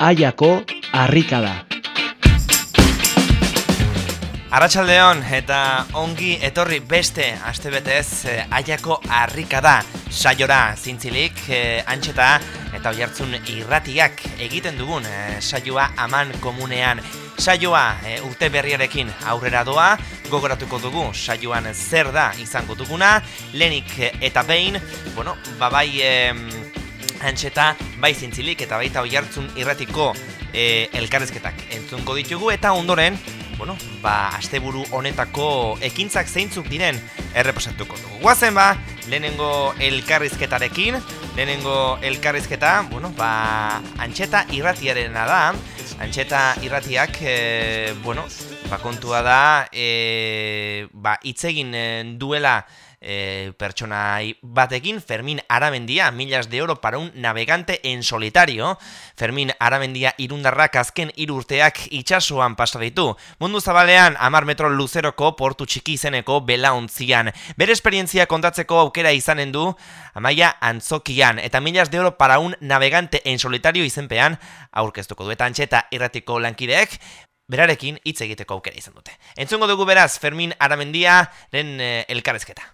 Aiako harrika da. Arratxaldeon eta ongi etorri beste astebetez eh, aiako harrika da saiora zintzilik eh, antxeta eta oihartzun irratiak egiten dugun eh, saioa aman komunean. Saioa eh, urte berriarekin aurrera doa. Gogoratuko dugu saioan zer da izango duguna. Lenik eta behin bueno, babai eh, antxeta bai zintzilik eta baita oihartzun irratiko eh, elkarrezketak entzunko ditugu eta ondoren bueno, ba, asteburu honetako ekintzak zeintzuk diren erreposatuko dugu. Guazen ba, lehenengo elkarrizketarekin, lehenengo elkarrizketa, bueno, ba, antxeta irratiarena da, antxeta irratiak, e, bueno, ba, kontua da, e, ba, itzegin eh, duela, e, pertsona batekin, Fermín Aramendia, millas de oro para un navegante en solitario. Fermín Aramendia irundarrak azken irurteak itxasuan pasa ditu. Mundu zabalean, amar metro luzeroko portu txiki izeneko belauntzian. Bere esperientzia kontatzeko aukera izanen du, amaia antzokian. Eta millas de oro para un navegante en solitario izenpean, aurkeztuko duetan txeta irratiko lankideek, Berarekin hitz egiteko aukera izan dute. Entzungo dugu beraz Fermin Aramendia den eh, elkarrezketa.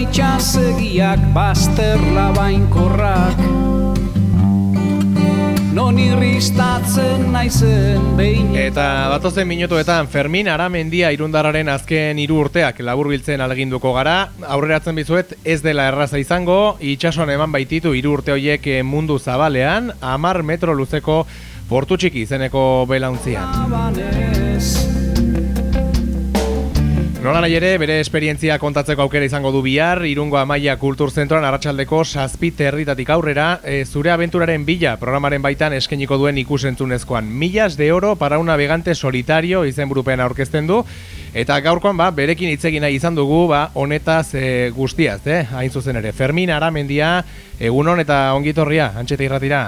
Itxasegiak bazter labainkorrak Non irristatzen naizen behin Eta batozen minutuetan Fermin Aramendia irundararen azken hiru urteak laburbiltzen aleginduko gara. Aurreratzen bizuet ez dela erraza izango, itxasoan eman baititu hiru urte horiek mundu zabalean, amar metro luzeko portu txiki izeneko belauntzian. Nola nahi ere, bere esperientzia kontatzeko aukera izango du bihar, Irungo Amaia Kulturzentroan arratsaldeko saspit herritatik aurrera, e, zure aventuraren bila programaren baitan eskeniko duen ikusentzunezkoan. Millas de oro para un navegante solitario izen burupean aurkezten du, eta gaurkoan ba, berekin itzegina izan dugu, ba, honetaz e, guztiaz, eh? hain zuzen ere. Fermin Aramendia, egunon eta ongitorria, antxeta irratira.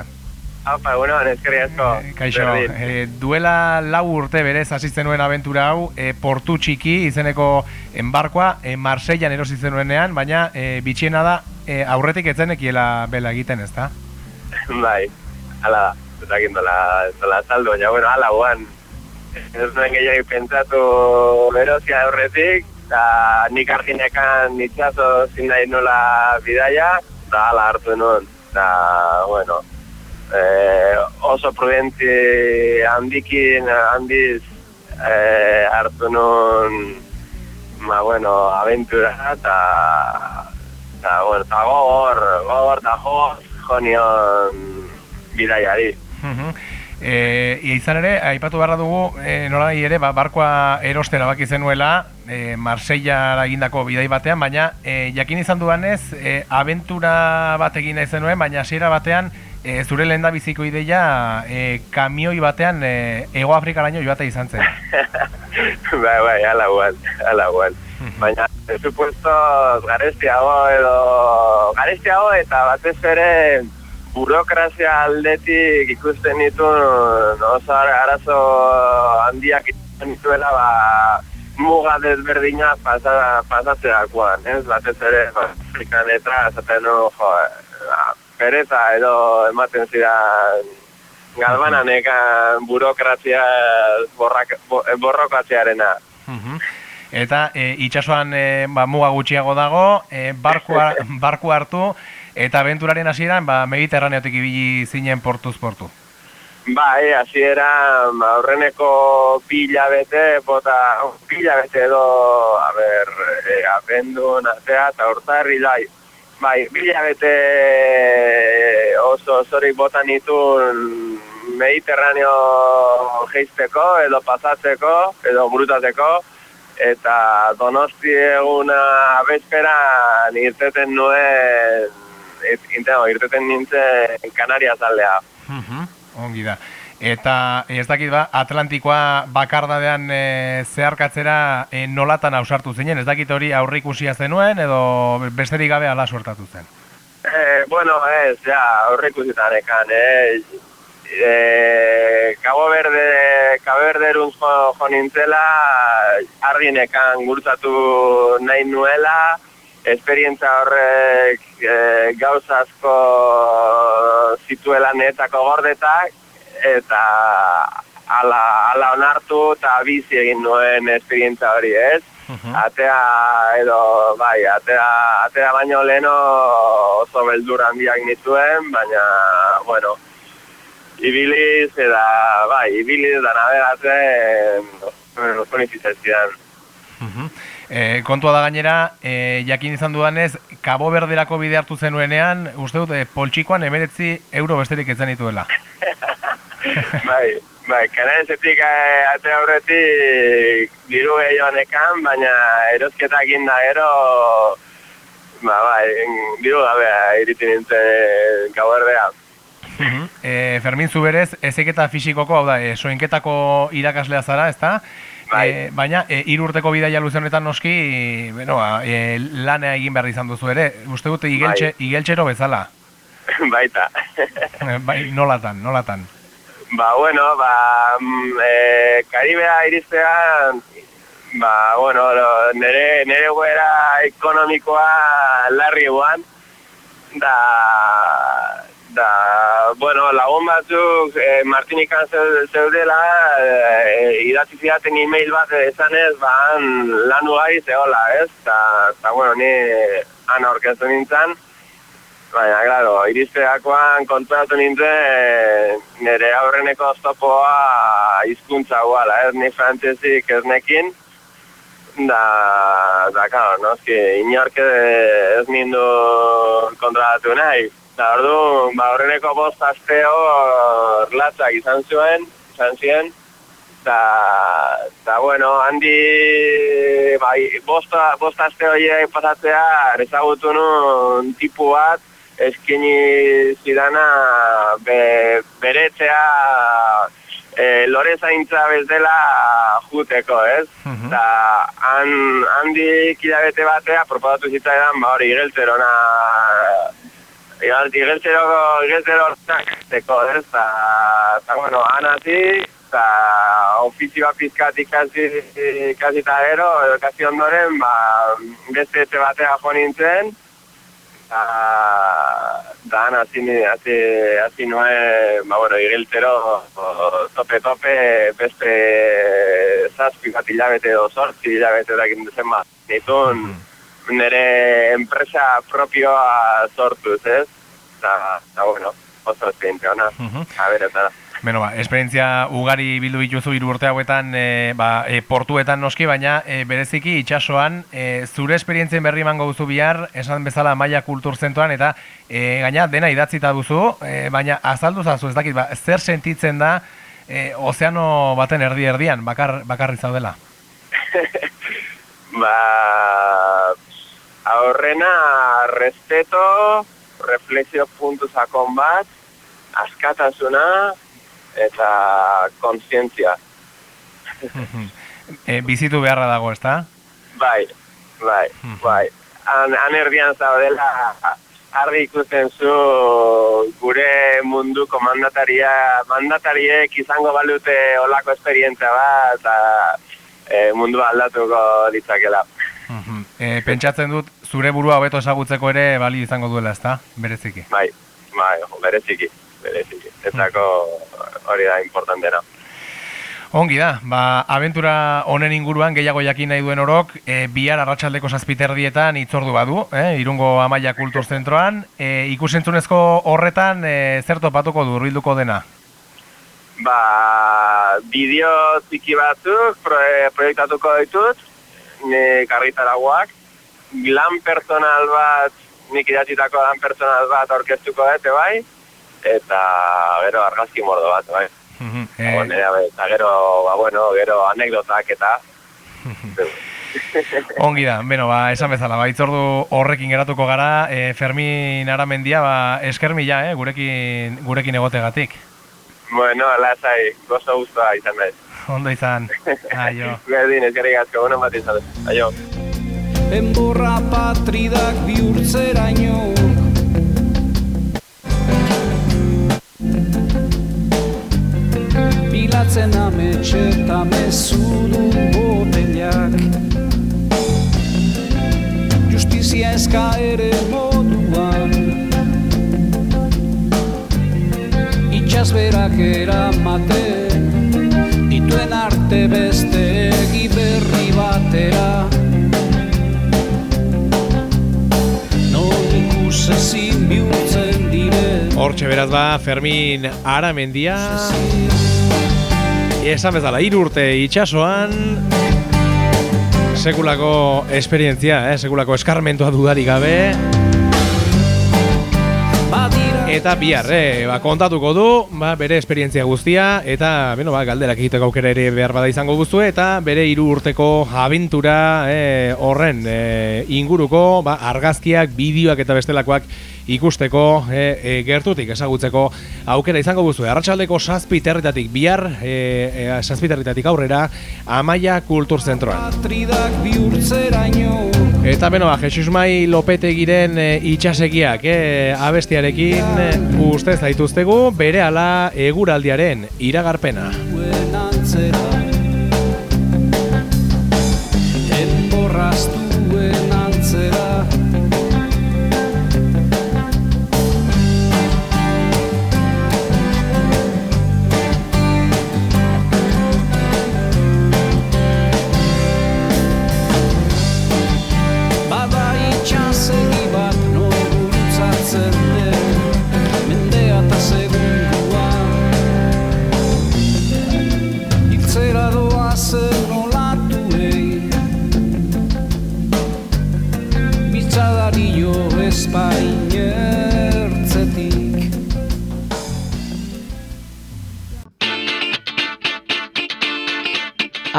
Apa, bueno, ezkerri asko. E, kaixo, e, duela lau urte berez hasitzen nuen aventura hau, e, portu txiki izeneko enbarkoa, e, Marseillan erosi zenuenean, baina e, bitxiena da e, aurretik etzenekiela bela egiten, ez da? bai, ala da, eta gindola, zola saldo, baina, bueno, ala guan, ez nuen gehiagi pentsatu erozia aurretik, eta nik arginekan nitzazo zindai nola bidaia, eta ala hartu nuen, eta, bueno, eh, oso prudenti handikin handiz eh, hartu nun ma bueno, aventura eta eta bueno, eta gogor, gogor eta joz jonion bidaiari. E, izan ere, aipatu beharra dugu, e, nola ere, ba, barkoa erostera baki zenuela, e, Marseilla egindako bidai batean, baina e, jakin izan duanez, e, aventura bat egin nahi zenuen, baina hasiera batean, e, zure lehen da biziko ideia e, kamioi batean e, Ego Afrikaraino joate izan zen. bai, bai, ala guan, ala guan. Baina, supuesto, garestiago edo, garestiago eta batez ere burokrazia aldetik ikusten ditu oso arazo handiak ikusten dituela, ba, muga desberdina pasatzeakoan, ez? Batez ere, ba, Afrikan eta, zaten, no, jo, ba, pereza edo ematen zidan galbanan ekan burokrazia borrokatzearena. Eta e, itxasuan e, ba, muga gutxiago dago, e, barku, barku hartu, eta aventuraren hasieran ba, mediterraneotik ibili zinen portuz portu. Bai, hasiera aurreneko pila bete, bota, pila bete edo, a ber, e, apendu, nazea, eta urtarri lai, Bai, bila bete oso zorik botan itun Mediterraneo geisteko, edo pasatzeko, edo burutatzeko, eta donosti eguna bezperan irteten nuen, intego, irteten nintzen Kanaria zaldea. Mhm, Ongi da. Eta ez dakit ba, Atlantikoa bakardadean e, zeharkatzera e, nolatan ausartu zinen, ez dakit hori aurrikusia zenuen edo besterik gabe ala suertatu zen. Eh, bueno, ez, ja, aurrikusitan ekan, eh? E, Cabo Verde, Cabo Verde jo, jo nintzela, arginekan gurtatu nahi nuela, esperientza horrek e, gauza asko zituela netako gordetak, eta ala, ala onartu eta bizi egin nuen esperientza hori, ez? Atea edo, bai, atea, atea baino leno oso beldur handiak nituen, baina, bueno, ibiliz, eta, bai, ibiliz da navegatzen, oso nifizatzean. E, kontua da gainera, e, jakin izan dudanez, Cabo Verderako bide hartu zenuenean, uste dut, e, poltsikoan emeretzi euro besterik ez zenituela. bai, bai, kanarezetik eh, ate aurretik diru gehioan ekan, baina erosketak inda gero, ba, bai, diru gabe iritin nintzen gauerdea. e, Fermin Zuberez, ezeketa fisikoko, hau da, e, soinketako irakaslea zara, ezta? Bai. E, baina, e, hiru urteko bidaia luze honetan noski, bueno, e, lana egin behar izan duzu ere. Uste dute igeltxe, igeltxero bezala. Baita. Bai, nolatan, nolatan. ba, bueno, ba, e, Karibea iristean, ba, bueno, nere, nere goera ekonomikoa larri eguan, da, da, bueno, lagun batzuk e, Martinikan zeu- zeudela, e, idatzi zidaten email bat esanez, ba, han lanu gai zehola, ez? Ta, ta, bueno, ni han aurkeztu nintzen, Baina, claro, iristeakoan kontuatu nintzen nire aurreneko oztopoa hizkuntza guala, ez ni frantzesik ez nekin, da, da, claro, no, eski, inork ez nindu kontratatu nahi. Da, ordu, ba, aurreneko bost asteo latzak izan zuen, izan ziren, da, da bueno, handi, bai, bosta, bost aste horiek pasatzea, ezagutu nun tipu bat, eskini zidana be, beretzea e, lore zaintza bezala juteko, ez? Mhm. Eta han, handik hilabete batea proposatu zitzaidan, ba hori, igeltzerona Igal, igeltzero, igeltzero hortak teko, ez? Ta, ta, bueno, han hasi, eta ofizioa pizkat ikasi, ikasi eta gero, ikasi ondoren, ba, beste etxe batea jo nintzen, eta hasi, ni- hasi, hasi nuen, ba, bueno, igeltzero, tope-tope, beste zazpi bat hilabete edo sortzi hilabete dakin duzen bat. Nitun, nire enpresa propioa sortuz, ez? Eta, eta bueno, oso esperientzia ona. Mhm. A ber, eta Beno, ba, esperientzia ugari bildu dituzu hiru urte hauetan e, ba, e, portuetan noski, baina e, bereziki itsasoan e, zure esperientzien berri emango duzu bihar, esan bezala Maia Kultur Zentroan, eta e, gaina dena idatzita duzu, e, baina azaldu zazu, ez dakit, ba, zer sentitzen da e, ozeano baten erdi erdian, bakar, bakarri zaudela. ba, aurrena respeto, reflexio puntu sakon bat, askatasuna eta kontzientzia. e, bizitu beharra dago, ezta? Bai, bai, bai. Han, han erdian zaudela, argi ikusten zu gure munduko mandataria, mandatariek izango balute olako esperientzia bat, eta e, mundua aldatuko ditzakela. E, pentsatzen dut, zure burua hobeto ezagutzeko ere bali izango duela, ezta? Bereziki. Bai, bai, bereziki, bereziki. Ezako hori da importantena. Ongi da, ba, abentura honen inguruan gehiago jakin nahi duen orok, e, bihar arratsaldeko zazpiterdietan itzordu badu, eh, irungo amaia kultur zentroan, e, ikusentzunezko horretan e, zer topatuko du, hurbilduko dena? Ba, bideo txiki batzuk proe, proiektatuko ditut, nik argitaragoak, lan personal bat, nik idatzitako lan personal bat aurkeztuko dute bai, eta gero argazki mordo bat, bai. Mhm, Ba, eh, eta gero, ba, bueno, gero anekdotak eta... ongi da, beno, ba, esan bezala, ba, itzordu horrekin geratuko gara, eh, Fermin Aramendia, ba, esker mila, eh, gurekin, gurekin egotegatik. bueno, lasai, gozo guztua izan da. Ondo izan, aio. Berdin, ezkerrik asko, bueno bat izan. Aio. Enborra patridak bihurtzeraino Bilatzen ametxe eta mezudu botelak Justizia eska ere moduan Itxas berak eramaten Dituen arte beste egi berri batera. Ikusezin bihurtzen diren. Hortxe beraz ba, Fermin Aramendia, esan bezala, hiru urte itxasoan, sekulako esperientzia, eh, sekulako eskarmentua dudarik gabe, Eta bihar, eh, ba, kontatuko du, ba, bere esperientzia guztia, eta, beno, ba, galderak egiteko aukera ere behar bada izango guztu, eta bere hiru urteko abentura eh, horren eh, inguruko, ba, argazkiak, bideoak eta bestelakoak ikusteko, eh, eh, gertutik ezagutzeko aukera izango guztu. Arratxaldeko saspiterritatik bihar, eh, eh, saspiterritatik aurrera, Amaia patridak bihurtzeraino Eta beno, ba, Jesus Mai Lopetegiren e, itxasegiak e, abestiarekin e, ustez zaituztegu bere ala eguraldiaren iragarpena.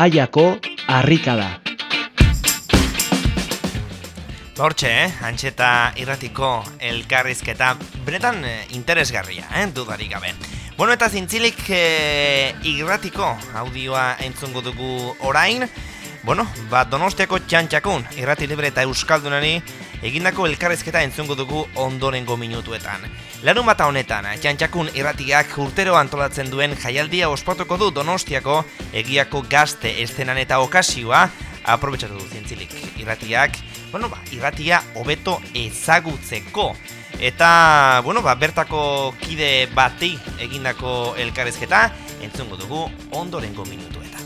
Aiako harrikada. Ba, Hortxe, eh? Antxeta irratiko elkarrizketa benetan eh, interesgarria, eh? dudarik gabe. Bueno, eta zintzilik eh, irratiko audioa entzungo dugu orain. Bueno, ba, donostiako txantxakun, irrati libre eta euskaldunari egindako elkarrizketa entzungo dugu ondorengo minutuetan. Larun bata honetan, txantxakun irratiak urtero antolatzen duen jaialdia ospatuko du donostiako egiako gazte estenan eta okasioa aprobetsatu du zientzilik irratiak, bueno, ba, irratia hobeto ezagutzeko. Eta, bueno, ba, bertako kide bati egindako elkarrezketa entzungo dugu ondorengo minutuetan.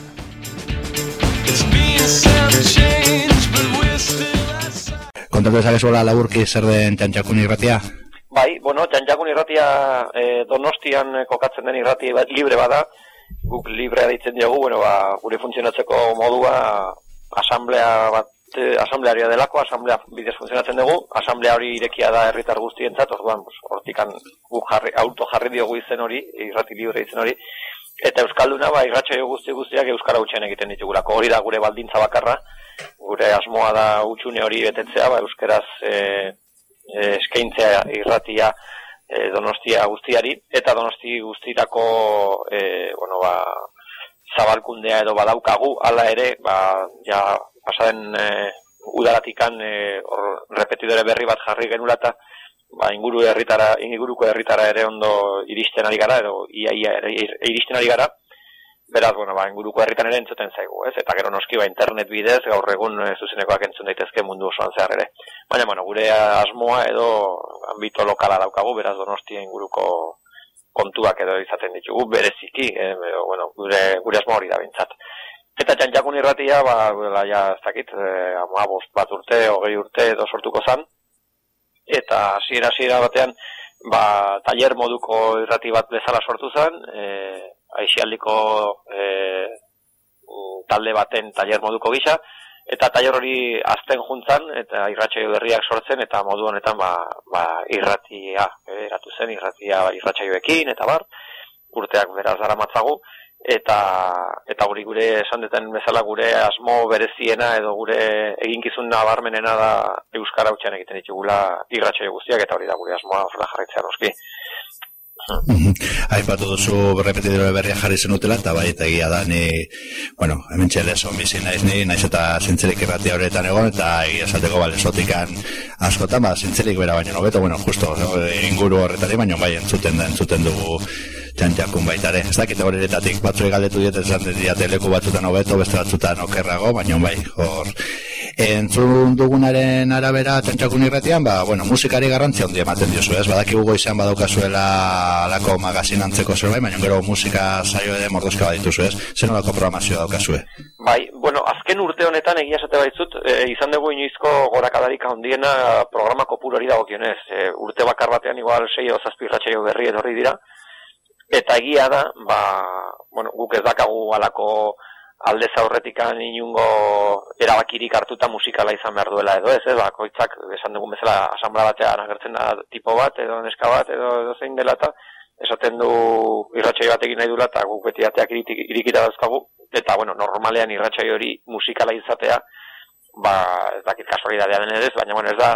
Kontatu dezakezuela laburki zer den txantxakun irratia? Bai, bueno, txantxakun irratia e, donostian eh, kokatzen den irrati bat libre bada, guk librea ditzen diogu, bueno, ba, gure funtzionatzeko modua asamblea bat, e, asamblearia delako, asamblea bidez funtzionatzen dugu, asamblea hori irekia da herritar guztientzat, orduan, hortikan guk jarri, auto jarri diogu izen hori, irrati libre izen hori, eta euskalduna, ba, irratsaio guzti guztiak euskara hutsen egiten ditugulako, hori da gure baldintza bakarra, gure asmoa da utxune hori betetzea, ba, euskeraz e, e, eskaintzea irratia e, donostia guztiari, eta donosti guztirako e, bueno, ba, zabalkundea edo badaukagu, hala ere, ba, ja, pasaren e, udalatikan e, hor repetidore berri bat jarri genula eta ba, inguru herritara, inguruko herritara ere ondo iristen ari gara, edo ia, ia iristen ari gara, Beraz, bueno, ba, inguruko herritan ere entzuten zaigu, ez? Eta gero noski ba, internet bidez, gaur egun e, zuzenekoak entzun daitezke mundu osoan zehar ere. Baina, bueno, gure asmoa edo ambito lokala daukagu, beraz donostia inguruko kontuak edo izaten ditugu, bereziki, edo, bueno, gure, gure asmoa hori da bintzat. Eta txantxakun irratia, ba, bela, ja, ez dakit, eh, bost bat urte, hogei urte edo sortuko zan, eta hasiera hasiera batean, ba, taller moduko irrati bat bezala sortu zen, eh, aixialdiko eh, mm, talde baten taller moduko gisa, eta taller hori azten juntzan, eta irratsaio berriak sortzen, eta modu honetan ba, ba, irratia, eh, eratu zen, irratia irratsaioekin, eta bar, urteak beraz dara matzagu, eta eta hori gure esan duten bezala gure asmo bereziena edo gure eginkizun nabarmenena da euskara hutsean egiten ditugula irratsaio guztiak eta hori da gure asmoa horrela jarraitzea noski. Aipatu duzu repetidore berria jarri zenutela, eta bai, eta egia da, ni, bueno, hemen txele son bizi naiz ni, naiz eta zintzelik irratia horretan egon, eta egia esateko, bale, sotikan askotan, ba, zintzelik bera baino, nobeto, bueno, justo, inguru horretari, baino, bai, entzuten, entzuten dugu txantxakun baitare. Ez dakit horretatik batzu galdetu diet esan diate leku batzutan hobeto, beste batzutan okerrago, baina bai, hor entzun dugunaren arabera txantxakun irretian, ba, bueno, musikari garrantzia handia ematen diozu, ez? Badaki gugo izan badaukazuela alako magazin antzeko zerbait, baina gero musika saio ere mordozka badituzu, ez? Zer nolako programazioa daukazue? Bai, bueno, azken urte honetan egia esate baitzut, e, izan dugu inoizko gorakadarik handiena programa kopurori dagokionez. E, urte bakar batean igual 6 o 7 berri etorri dira, Eta egia da, ba, bueno, guk ez dakagu alako alde zaurretikan inungo erabakirik hartuta musikala izan behar duela edo ez, ez, ba, koitzak, esan dugun bezala, asamblea batean agertzen da tipo bat, edo neska bat, edo, edo zein dela eta esaten du irratxai bat egin nahi dula eta guk beti ateak irikita dauzkagu, eta, bueno, normalean irratxai hori musikala izatea, ba, ez dakit kasualidadea den ez, baina, bueno, ez da,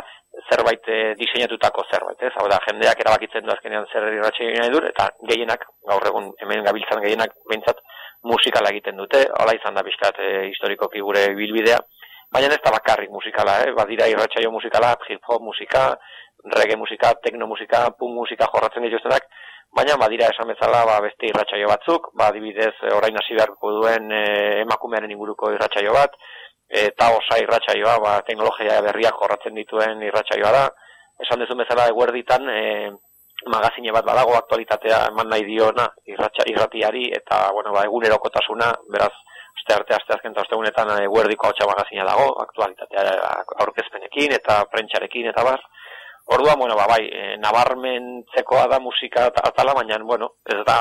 zerbait e, diseinatutako zerbait, ez? Hau da, jendeak erabakitzen du azkenean zer irratxe nahi dur, eta gehienak, gaur egun hemen gabiltzan gehienak behintzat musikala egiten dute, hala izan da bizkat e, historikoki gure bilbidea, baina ez da bakarrik musikala, eh? badira irratxaio musikala, hip-hop musika, reggae musika, tekno musika, punk musika jorratzen dituztenak, baina badira esan bezala ba, beste irratxaio batzuk, ba, dibidez orain hasi beharko duen e, emakumearen inguruko irratxaio bat, eta osa irratsaioa, ba, teknologia berriak jorratzen dituen irratsaioa da. Esan dezun bezala eguerditan e, magazine bat badago aktualitatea eman nahi diona irratxa, irratiari eta bueno, ba, egunerokotasuna, beraz, aste arte, aste azken eta ostegunetan eguerdiko hau magazina dago, aktualitatea aurkezpenekin eta prentxarekin eta bar. Orduan, bueno, ba, bai, e, nabarmentzekoa da musika atala, baina, bueno, ez da,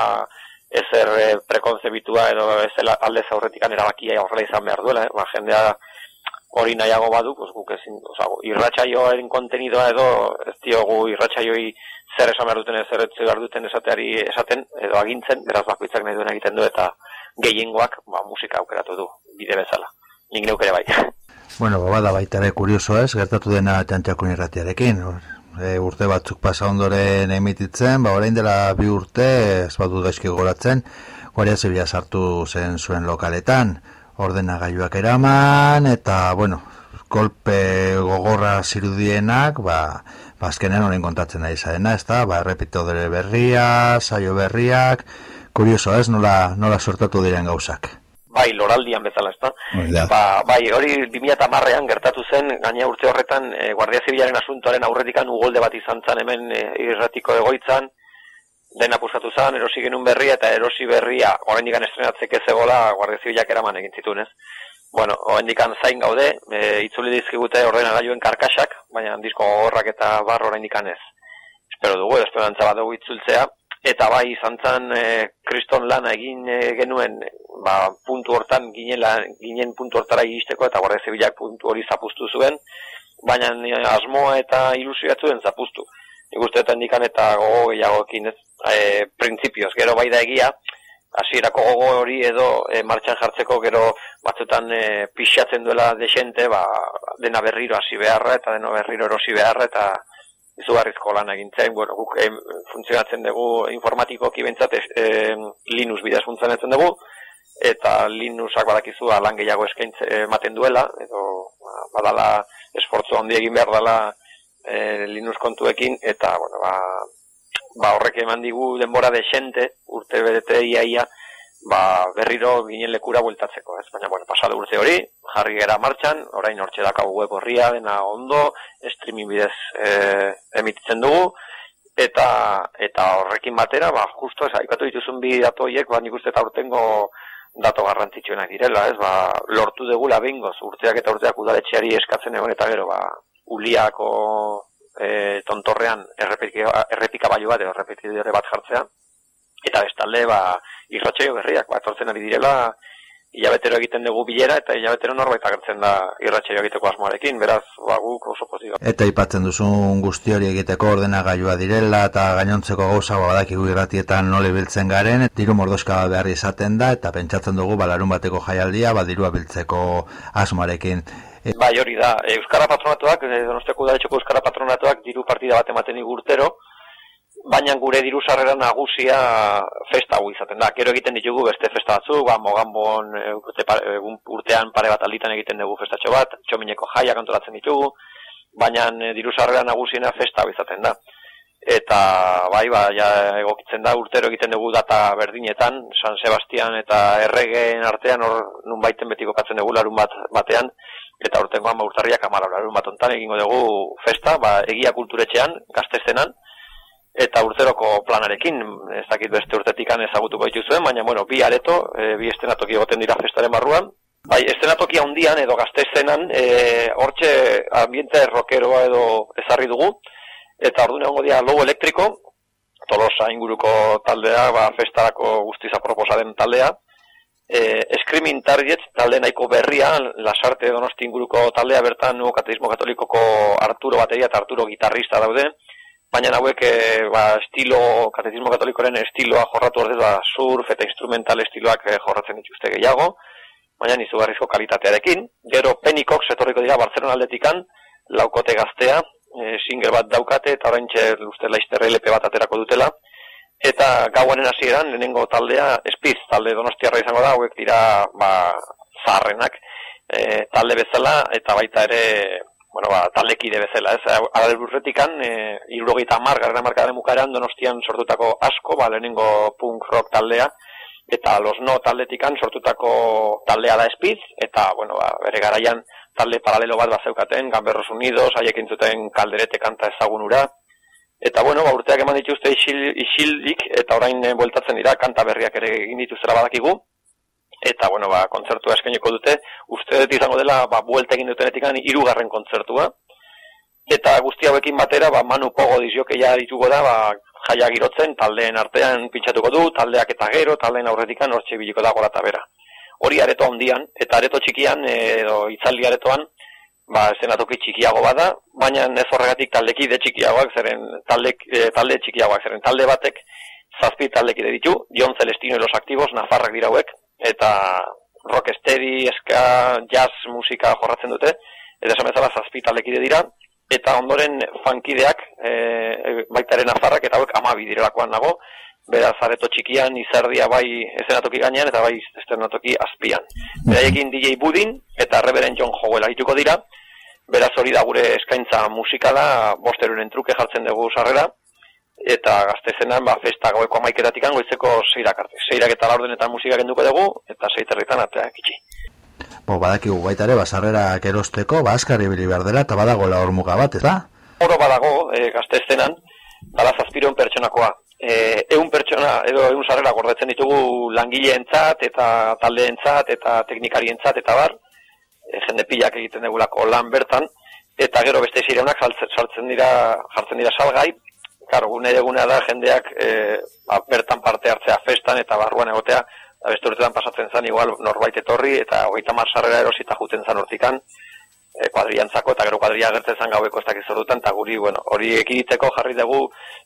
ezer e, prekonzebitua edo ez alde zaurretikan erabakia horrela izan behar duela, eh? ba, jendea hori nahiago badu, pues, guk ezin, oza, irratxaioaren kontenidoa edo ez diogu irratxaioi zer esan behar duten, zer ez behar duten esateari esaten, edo agintzen, beraz bakoitzak nahi duen egiten du, eta gehiengoak ba, musika aukeratu du, bide bezala. Nik neukere bai. Bueno, bada baita ere kurioso ez, gertatu dena txantxakun irratiarekin, e, urte batzuk pasa ondoren emititzen, ba orain dela bi urte, ez badu gaizki goratzen, Guardia Zibila sartu zen zuen lokaletan, ordenagailuak eraman, eta, bueno, kolpe gogorra zirudienak, ba, bazkenen ba, horren kontatzen da izadena, ez da, ba, dere berria, saio berriak, kurioso ez, nola, nola sortatu diren gauzak. Bai, loraldian bezala, ezta? Ba, bai, hori 2010ean gertatu zen, gaina urte horretan, e, Guardia Zibilaren asuntoaren aurretikan ugolde bat izan zen hemen e, irratiko egoitzan, dena pusatu zen, erosi genuen berria eta erosi berria, horrein dikan estrenatzek ez egola, Guardia Zibilak eraman egin zituen, ez? Bueno, horrein dikan zain gaude, e, itzuli dizkigute ordenagailuen karkasak, baina disko horrak eta bar horrein dikan ez. Espero dugu, esperantza bat dugu itzultzea, eta bai izan zen e, kriston lana egin e, genuen ba, puntu hortan ginela, ginen puntu hortara iristeko eta guardia zibilak puntu hori zapustu zuen baina asmoa eta ilusioa zuen zapustu nik uste dikan eta gogo gehiagoekin ez? E, printzipioz, gero bai da egia hasierako gogo hori edo e, martxan jartzeko gero batzutan e, pixatzen duela desente ba, dena berriro hasi beharra eta dena berriro erosi beharra eta izugarrizko lan egintzen, bueno, guk eh, funtzionatzen dugu informatikoki bentsat eh, Linux bidez funtzionatzen dugu, eta Linuxak badakizu lan gehiago eskaintze ematen duela, edo ba, badala esfortzu handi egin behar dela eh, Linux kontuekin, eta bueno, ba, ba horrek eman digu denbora desente, urte berete iaia, ba, berriro ginen lekura bueltatzeko, ez? Baina, bueno, pasado urte hori, jarri gera martxan, orain hortxe dakagu web horria, dena ondo, streaming bidez e, emititzen dugu, eta eta horrekin batera, ba, justo, ez, aikatu dituzun bi datu horiek, ba, nik uste eta urtengo dato garrantzitsuenak direla, ez? Ba, lortu dugu labingoz, urteak eta urteak udaletxeari eskatzen egon, eta gero, ba, uliako e, tontorrean errepika, errepika bat, edo errepikidore bat jartzea, eta bestalde, ba, irratxaio berriak, bat ortzen ari direla, hilabetero egiten dugu bilera eta hilabetero norbait agertzen da irratsaio egiteko asmoarekin, beraz, ba, guk oso pozik. Eta aipatzen duzun guzti hori egiteko ordenagailua direla eta gainontzeko gauza badakigu irratietan nola biltzen garen, diru mordoska behar izaten da eta pentsatzen dugu balarun bateko jaialdia badirua biltzeko asmoarekin. Bai, hori da, Euskara Patronatuak, e, Donostiako udaletxeko Euskara Patronatuak diru partida bat ematen igurtero, baina gure diru sarrera nagusia festa hau izaten da. Gero egiten ditugu beste festa batzu, ba, moganbon urte, pare, urtean pare bat alditan egiten dugu festatxo bat, txomineko jaia antolatzen ditugu, baina e, diru sarrera nagusiena festa hau izaten da. Eta bai, ba, ja, egokitzen da, urtero egiten dugu data berdinetan, San Sebastian eta erregeen artean, hor nun baiten betiko katzen dugu larun bat, batean, eta urtengo ama urtarriak amara larun bat ontan, egingo dugu festa, ba, egia kulturetxean, gaztezenan, eta urteroko planarekin, ez dakit beste urtetikan ezagutuko dituzuen, baina bueno, bi areto, e, bi estenatoki egoten dira festaren barruan. Bai, estenatoki handian edo gazte zenan, e, hortxe ambiente rockeroa edo ezarri dugu, eta ordu neongo dira logo elektriko, tolosa inguruko taldea, ba, festarako guztiza proposa den taldea, e, Screaming Targets talde nahiko berria, lasarte donosti inguruko taldea bertan nuo kateismo katolikoko Arturo bateria eta Arturo gitarrista daude, baina hauek e, ba, estilo, katetismo katolikoren estiloa jorratu ordez, ba, surf eta instrumental estiloak e, jorratzen dituzte gehiago, baina izugarrizko kalitatearekin. Gero Penikox etorriko dira Barcelona aldetikan, laukote gaztea, e, single bat daukate, eta orain uste laizterre LP bat aterako dutela, eta gauanen hasieran lehenengo taldea, espiz talde donostiarra izango da, hauek dira ba, zaharrenak, e, talde bezala, eta baita ere bueno, ba, taldekide bezala, ez, adal burretikan, e, irurogeita amar, garrera markaren mukarean, donostian sortutako asko, ba, lehenengo punk rock taldea, eta los no taldetikan sortutako taldea da espiz, eta, bueno, ba, bere garaian talde paralelo bat bat zeukaten, Gamberros Unidos, haiek intzuten kalderete kanta ezagunura, eta, bueno, ba, urteak eman dituzte isil, isildik, eta orain e, bueltatzen dira, kanta berriak ere egin dituzera badakigu, eta bueno, ba, kontzertua eskainiko dute, uste dut izango dela, ba, buelta egin dutenetik irugarren kontzertua, eta guzti hauekin batera, ba, Manu Pogo diziokeia dituko da, ba, jaia girotzen, taldeen artean pintxatuko du, taldeak eta gero, taldeen aurretikan hortxe biliko da gora bera. Hori areto handian, eta areto txikian, edo itzaldi aretoan, ba, zenatoki txikiago bada, baina ez horregatik taldekide txikiagoak, zeren talde, e, talde txikiagoak, zeren talde batek, zazpi taldekide ditu, Jon Celestino y los Activos, Nafarrak dira hauek, eta rocksteady, eska, jazz musika jorratzen dute, eta esan bezala zazpi talekide dira, eta ondoren fankideak, e, baitaren azarrak, eta hauek amabi direlakoan nago, beraz areto txikian, izerdia bai ezenatoki gainean, eta bai estenatoki azpian. Beraiekin DJ Budin, eta Reberen John Howell arituko dira, beraz hori da gure eskaintza musikala, bosterunen truke jartzen dugu sarrera, eta gaztezenan ba, festa gaueko amaiketatik goizeko zeirak arte. Zeirak eta laurdenetan musika genduko dugu, eta zeiterritan ateak itxi. Bo, badakigu baita ere, basarrera kerosteko, ba, askari bili behar dela, eta badago la hormuga bat, ez da? Oro badago, e, gaztezenan, bada zazpiron pertsonakoa. E, eun pertsona, edo eun sarrera gordetzen ditugu langileentzat eta taldeentzat eta teknikarientzat eta bar, e, jende pilak egiten dugulako lan bertan, eta gero beste zireunak sartzen dira, jartzen dira salgai, Karo, gune eguna da jendeak e, ba, bertan parte hartzea festan eta barruan egotea, beste urtetan pasatzen zen igual norbait etorri eta hogeita marsarrera erosita juten zan hortikan, e, kuadriantzako eta gero kuadria agertzen zan gaueko ez dakiz ordutan, eta guri, bueno, hori ekiditeko jarri dugu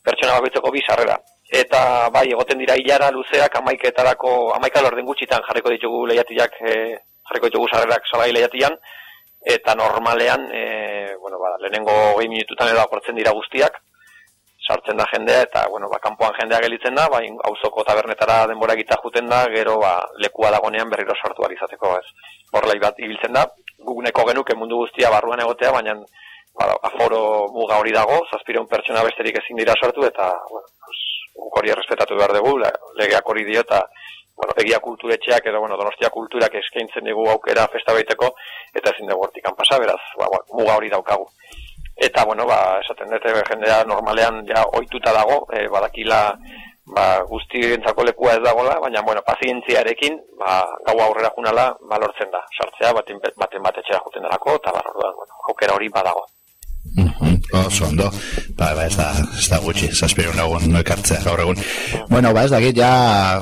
pertsona bakoitzeko bi sarrera. Eta bai, egoten dira hilara luzeak amaiketarako, amaika lorden gutxitan jarriko ditugu lehiatiak, e, jarriko ditugu sarrerak salai lehiatian, eta normalean, e, bueno, ba, lehenengo gehi minututan edo akortzen dira guztiak, sartzen da jendea eta bueno, ba kanpoan jendea gelitzen da, bai auzoko tabernetara denbora egita juten da, gero ba lekua dagonean berriro sartu ahal izateko, ez. Horrela bat ibiltzen da. Guguneko genuke mundu guztia barruan egotea, baina ba, aforo muga hori dago, 700 pertsona besterik ezin dira sartu eta bueno, pues hori errespetatu behar dugu, legeak hori dio eta bueno, egia kulturetxeak edo bueno, Donostia kulturak eskaintzen dugu aukera festa baiteko eta ezin dugu hortikan pasa, beraz, ba, ba, muga hori daukagu. Eta, bueno, ba, esaten dute jendea normalean ja oituta dago, e, badakila ba, guzti entzako lekua ez dagoela, baina, bueno, pazientziarekin, ba, gau aurrera junala, ba, lortzen da. Sartzea, baten, baten bat etxera juten delako, eta bar, bueno, aukera hori badago. Oso ondo, ba, ba, ez da, ez da gutxi, zazpiru nagun noekartzea gaur egun. Bueno, ba, ez da, ja,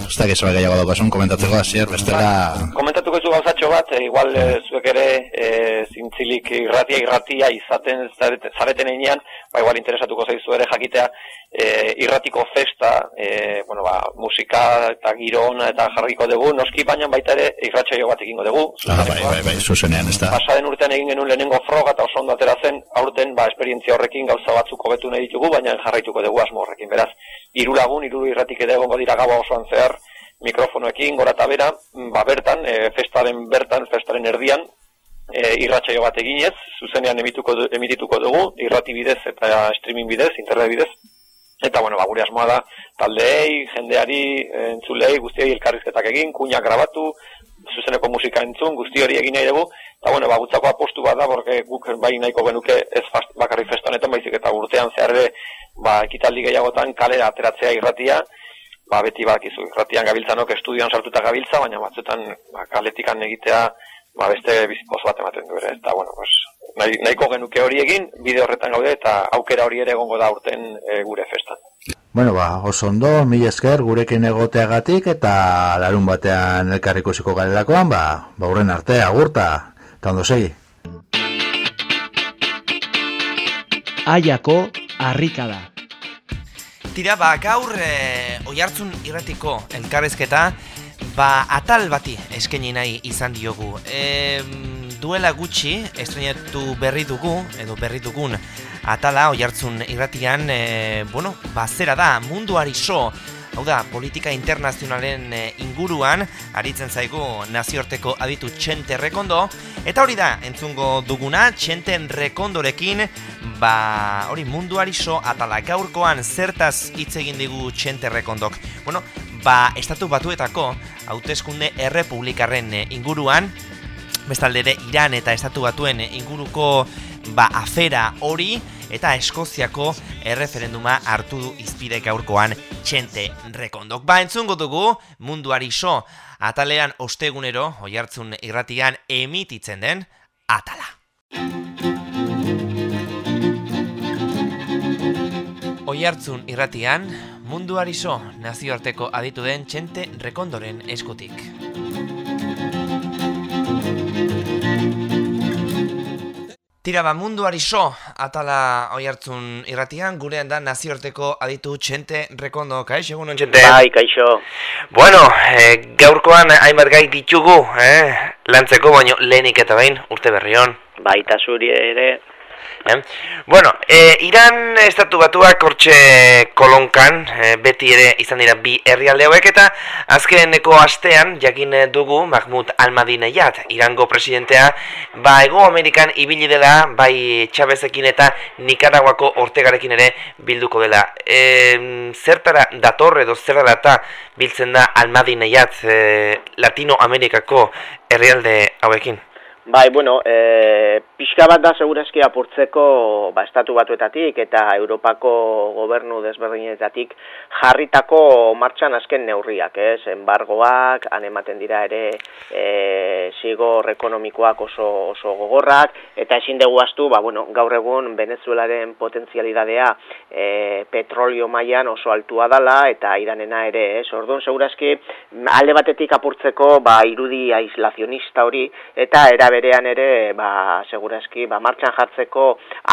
ez da, gezoa gehiago daukasun, komentatzeko, azier, bestela... Ba, komentatuko komentatu gauzatxo bat, e, igual e, zuek ere e, zintzilik irratia irratia izaten zarete- zareten einean, ba igual interesatuko zaizu ere jakitea e, irratiko festa, e, bueno, ba, musika eta giro ona eta jarriko dugu, noski baina baita ere irratsaio bat egingo dugu. Ah, bai, bai, bai, zuzenean, ez da. Pasaden urtean egin genuen lehenengo froga eta oso ondo atera zen, aurten ba, esperientzia horrekin gauza batzuk hobetu nahi ditugu, baina jarraituko dugu asmo horrekin. Beraz, hiru lagun, hiru irratik ere egongo dira gaua osoan zehar, mikrofonoekin, gora eta bera, ba, bertan, e, festaren bertan, festaren erdian, e, irratsaio bat eginez, zuzenean emituko, emitituko dugu, irrati bidez eta streaming bidez, internet bidez, Eta, bueno, ba, gure asmoa da, taldeei, jendeari, entzulei, guztiei elkarrizketak egin, kuñak grabatu, zuzeneko musika entzun, guzti hori egin nahi dugu, eta, bueno, ba, gutzako apostu bat da, porque guk bai nahiko genuke ez fast, bakarrik festonetan, baizik eta urtean zehar ere, ba, ekitaldi gehiagotan kalera ateratzea irratia, ba, beti bakizu, irratian gabiltzanok estudioan sartuta gabiltza, baina batzutan ba, kaletikan egitea, ba, beste bizikoz bat ematen du ere, eta, bueno, pues, nahi, nahiko genuke hori egin, bide horretan gaude, eta aukera hori ere egongo da urten e, gure festan. Bueno, ba, oso ondo, mila esker gurekin egoteagatik eta larun batean elkarrikusiko garelakoan, ba, ba urren arte, agurta, eta ondo segi. Aiako harrikada. Tira, ba, gaur e, oihartzun irratiko elkarrezketa, ba, atal bati eskaini nahi izan diogu. E, duela gutxi, estrenatu berri dugu, edo berri dugun, atala oihartzun irratian, e, bueno, ba, zera da, munduari so, Hau da, politika internazionalen e, inguruan, aritzen zaigu nazioarteko aditu txente rekondo, eta hori da, entzungo duguna, txenten rekondorekin, ba, hori munduari so, atala gaurkoan zertaz hitz egin digu txente rekondok. Bueno, ba, estatu batuetako, hauteskunde errepublikarren e, inguruan, bestalde ere Iran eta estatu batuen inguruko ba, afera hori eta Eskoziako erreferenduma hartu du izpide gaurkoan txente rekondok. Ba, entzungo dugu munduari so atalean ostegunero oihartzun irratian emititzen den atala. Oihartzun irratian munduari so nazioarteko aditu den txente rekondoren eskutik. Tira ba, munduari so, atala oi hartzun irratian, gurean da nazioarteko aditu txente rekondo, kaix, egun hon txente? Bai, kaixo. Bueno, eh, gaurkoan hainbat gai ditugu, eh, lantzeko, baino lehenik eta behin, urte berrion. Baita zuri ere, Eh? Bueno, eh, Iran estatu batuak hortxe kolonkan, eh, beti ere izan dira bi herrialde hauek eta azkeneko astean jakin dugu Mahmud Almadinejad, Irango presidentea, ba Ego Amerikan ibili dela, bai Chavezekin eta Nicaraguako Ortegarekin ere bilduko dela. E, zertara dator edo zer data biltzen da Almadinejad eh, Latino Amerikako herrialde hauekin? Bai, bueno, e, pixka bat da segurazki apurtzeko ba, estatu batuetatik eta Europako gobernu desberdinetatik jarritako martxan azken neurriak, ez? Embargoak, han ematen dira ere e, zigor ekonomikoak oso, oso gogorrak, eta ezin dugu astu, ba, bueno, gaur egun Venezuelaren potentzialidadea e, petrolio mailan oso altua dala eta iranena ere, ez? Orduan, segurazki, alde batetik apurtzeko ba, irudi aislazionista hori eta era berean ere ba, segurazki ba, martxan jartzeko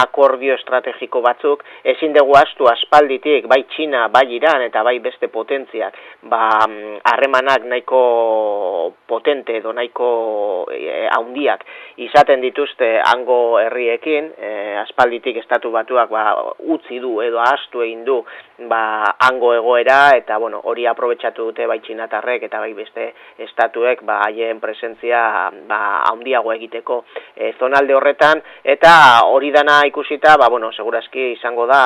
akordio estrategiko batzuk ezin dugu astu aspalditik bai Txina, bai Iran eta bai beste potentziak. Ba, mm, harremanak nahiko potente edo nahiko e, haundiak izaten dituzte hango herriekin e, aspalditik estatu batuak ba, utzi du edo astu egin du ba, hango egoera eta bueno, hori aprobetxatu dute bai txinatarrek eta bai beste estatuek ba, haien presentzia ba, handiago egiteko e, zonalde horretan. Eta hori dana ikusita ba, bueno, segurazki izango da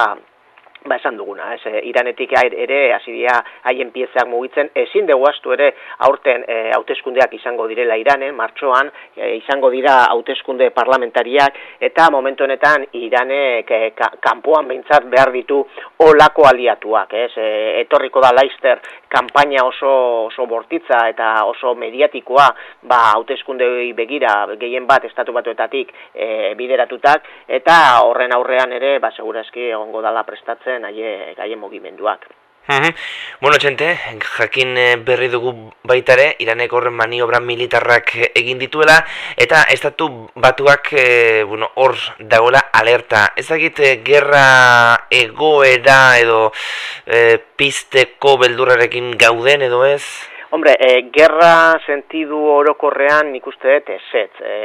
ba esan duguna, ez, e, iranetik ere hasi dira haien piezak mugitzen, ezin dugu astu ere aurten e, hauteskundeak izango direla iranen, martxoan, e, izango dira hauteskunde parlamentariak, eta momentu honetan iranek e, ka, kanpoan behintzat behar ditu olako aliatuak, ez, e, etorriko da Leister kanpaina oso, oso bortitza eta oso mediatikoa, ba, hauteskundei begira gehien bat estatu batuetatik e, bideratutak, eta horren aurrean ere, ba, segurazki egongo dala prestatzen haie, haien mugimenduak. Mhm. Bueno, txente, jakin eh, berri dugu baitare, Iranek horren maniobra militarrak eh, egin dituela, eta estatu batuak, e, bueno, hor dagoela alerta. Ez dakit, gerra egoera edo e, pizteko beldurrarekin gauden edo ez? Hombre, e, gerra sentidu orokorrean nik uste dut ez e,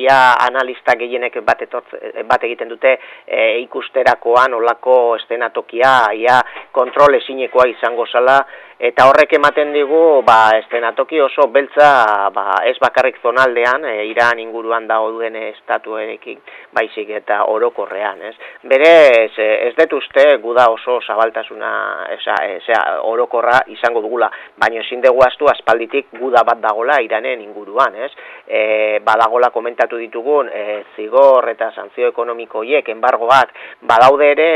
ia analista gehienek bat, etortz, bat egiten dute e, ikusterakoan olako estenatokia, ia kontrol ezinekoa izango zala, eta horrek ematen digu ba estenatoki oso beltza ba, ez bakarrik zonaldean e, iran inguruan dago duen estatuerekin baizik eta orokorrean ez? Bere ez, dut uste guda oso zabaltasuna esa, esa, orokorra izango dugula. Baina ezin dugu astu aspalditik guda bat dagola iranen inguruan ez? E, badagola komentatu ditugun e, zigor eta sanzio ekonomiko hiek embargoak badaude ere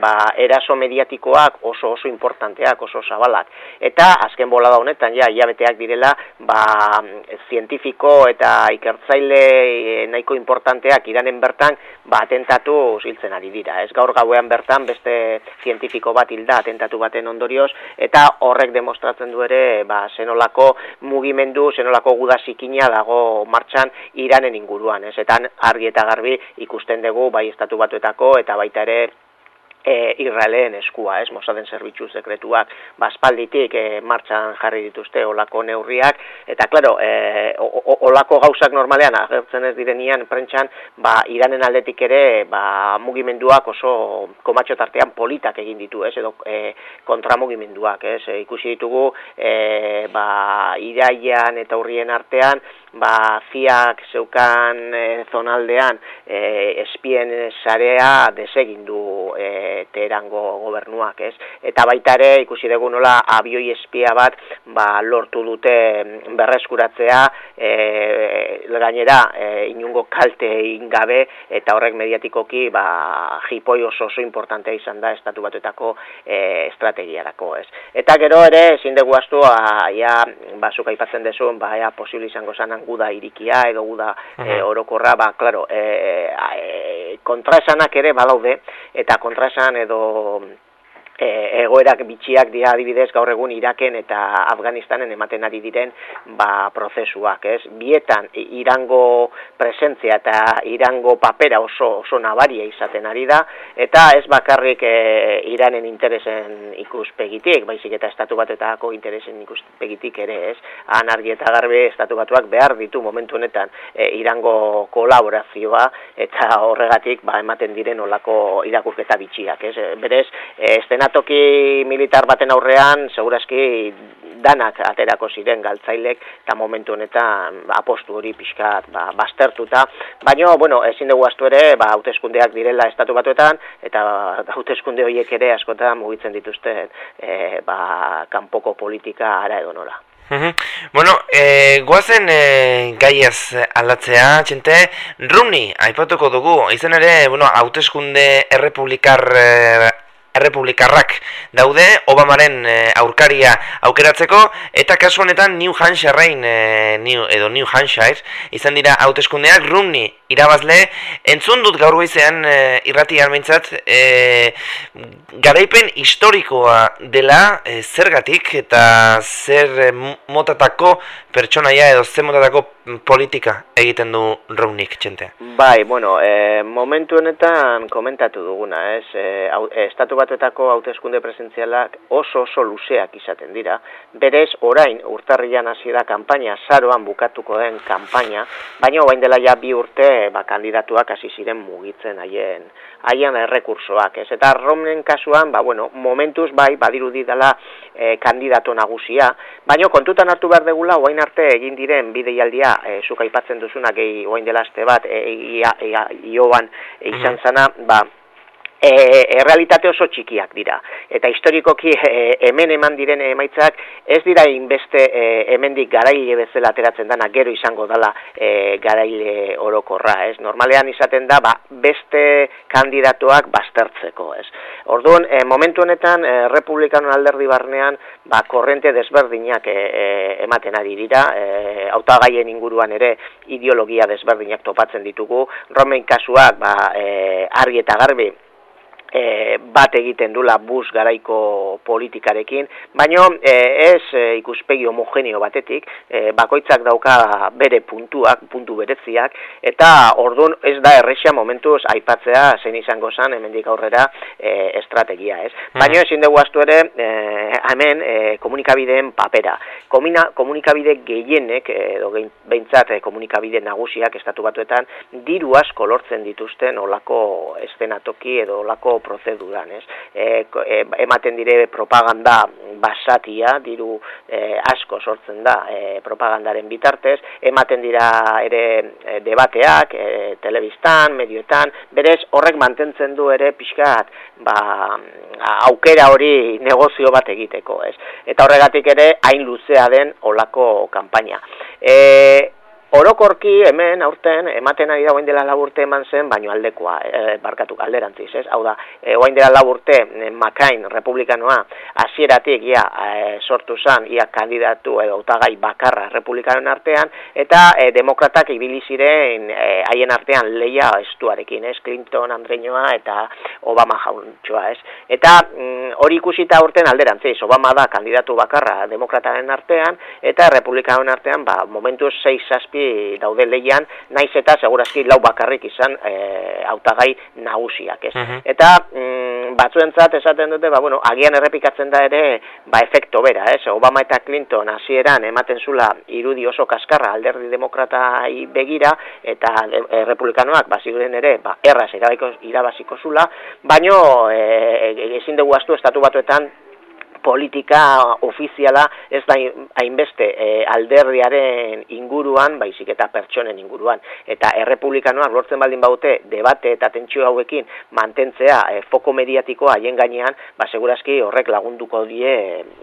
ba, eraso mediatikoak oso oso importanteak oso zabal Eta azken bolada honetan ja iabeteak direla, ba zientifiko eta ikertzaile eh, nahiko importanteak iranen bertan ba atentatu ziltzen ari dira. Ez gaur gauean bertan beste zientifiko bat hilda atentatu baten ondorioz eta horrek demostratzen du ere ba zenolako mugimendu, zenolako gudazikina dago martxan iranen inguruan, ez? Eta argi eta garbi ikusten dugu bai estatu batuetako eta baita ere e, Israelen eskua, ez, Mossaden zerbitzu sekretuak, baspalditik e, martxan jarri dituzte olako neurriak, eta klaro, e, olako gauzak normalean agertzen ez direnian prentxan, ba, iranen aldetik ere, ba, mugimenduak oso komatxo tartean politak egin ditu, ez, edo e, kontramugimenduak, ez, e, ikusi ditugu, e, ba, iraian eta urrien artean, ba, fiak zeukan e, zonaldean e, espien sarea desegin du e, teherango gobernuak, ez? Eta baita ere, ikusi dugu nola, abioi espia bat ba, lortu dute berreskuratzea, e, gainera, e, inungo kalte ingabe, eta horrek mediatikoki, ba, jipoi oso oso importantea izan da, estatu batuetako e, estrategiarako, ez? Eta gero ere, ezin dugu astu, ja, basuk aipatzen desun, ba, ja, posible izango zanan guda irikia edo guda e, orokorra, ba, klaro, e, e, kontraesanak ere balaude, eta kontraesan edo e, egoerak bitxiak dira adibidez gaur egun Iraken eta Afganistanen ematen ari diren ba, prozesuak, ez? Bietan Irango presentzia eta Irango papera oso oso nabaria izaten ari da eta ez bakarrik e, Iranen interesen ikuspegitik, baizik eta estatu batetako interesen ikuspegitik ere, ez? Han argi eta garbi estatu batuak behar ditu momentu honetan e, Irango kolaborazioa eta horregatik ba, ematen diren olako irakurketa bitxiak, ez? Berez, e, eszenatoki militar baten aurrean, segurazki danak aterako ziren galtzailek, eta momentu honetan ba, apostu hori pixkat ba, bastertuta. Baina, bueno, ezin dugu astu ere, ba, hauteskundeak direla estatu batuetan, eta hauteskunde horiek ere askotan mugitzen dituzten e, ba, kanpoko politika ara edo nola. Bueno, e, guazen e, gaiaz aldatzea, txente, Rumi, aipatuko dugu, izan ere, bueno, hauteskunde errepublikar e, errepublikarrak daude Obamaren e, aurkaria aukeratzeko eta kasu honetan New Hampshire e, New, edo New Hampshire izan dira hauteskundeak Romney irabazle entzun dut gaur goizean e, irrati almentzat e, garaipen historikoa dela e, zergatik eta zer motatako pertsonaia edo zer motatako politika egiten du Romneyk txente. Bai, bueno, e, momentu honetan komentatu duguna, ez? E, estatu batuetako hauteskunde presentzialak oso oso luzeak izaten dira. Berez, orain, urtarrian hasi da kanpaina, zaroan bukatuko den kanpaina, baina orain dela ja bi urte ba, kandidatuak hasi ziren mugitzen haien haien errekursoak, ez? Eta Romnen kasuan, ba, bueno, momentuz bai, badirudi dela e, kandidato nagusia, baina kontutan hartu behar degula, oain arte egin diren bideialdia, e, zuka aipatzen duzuna, gehi oain dela azte bat, e, ia, ia, ioban e, izan zana, ba, e, errealitate oso txikiak dira. Eta historikoki e, hemen eman diren emaitzak ez dira inbeste e, hemendik garaile bezala ateratzen dana gero izango dala e, garaile orokorra, ez? Normalean izaten da, ba, beste kandidatuak baztertzeko, ez? Orduan, e, momentu honetan, e, republikanon alderdi barnean, ba, korrente desberdinak e, e, ematen ari dira, e, autagaien inguruan ere ideologia desberdinak topatzen ditugu, romen kasuak, ba, e, argi eta garbi, e, bat egiten dula bus garaiko politikarekin, baino e, ez e, ikuspegi homogenio batetik, e, bakoitzak dauka bere puntuak, puntu bereziak, eta ordun ez da errexia momentuz aipatzea zen izango zan hemendik aurrera e, estrategia, ez? Hmm. Baino ezin dugu astu ere, e, hemen e, komunikabideen papera. Komina, komunikabide gehienek, edo behintzat komunikabide nagusiak estatu batuetan, diru asko lortzen dituzten olako estenatoki edo olako prozeduran, ez? E, e, ematen dire propaganda basatia, diru e, asko sortzen da e, propagandaren bitartez, ematen dira ere e, debateak, e, telebistan, medioetan, berez horrek mantentzen du ere pixkat, ba, aukera hori negozio bat egiteko, ez? Eta horregatik ere hain luzea den olako kanpaina. E, Orokorki hemen aurten ematen ari da orain dela laburte eman zen baino aldekoa, e, barkatu alderantziz, ez? Hau da, e, orain dela laburte e, Makain republikanoa hasieratik ia e, sortu zan ia kandidatu edo hautagai bakarra republikanoen artean eta e, demokratak ibili ziren haien artean leia estuarekin, ez? Clinton, Andreñoa eta Obama jauntxoa, ez? Eta mm, hori ikusita aurten alderantziz, Obama da kandidatu bakarra demokrataren artean eta republikanoen artean, ba, momentu 6 daude leian, naiz eta segurazki lau bakarrik izan e, hautagai nagusiak, ez? Mhm. Eta mm, batzuentzat esaten dute, ba, bueno, agian errepikatzen da ere, ba, efekto bera, ez? Obama eta Clinton hasieran ematen zula irudi oso kaskarra alderdi demokratai begira, eta e, republikanoak, ba, ere, ba, erraz irabaziko zula, baino, e, ezin dugu astu estatu batuetan politika ofiziala ez da hainbeste e, alderdiaren inguruan, baizik eta pertsonen inguruan. Eta errepublikanoak lortzen baldin baute debate eta tentsio hauekin mantentzea e, foko mediatikoa haien gainean, ba segurazki horrek lagunduko die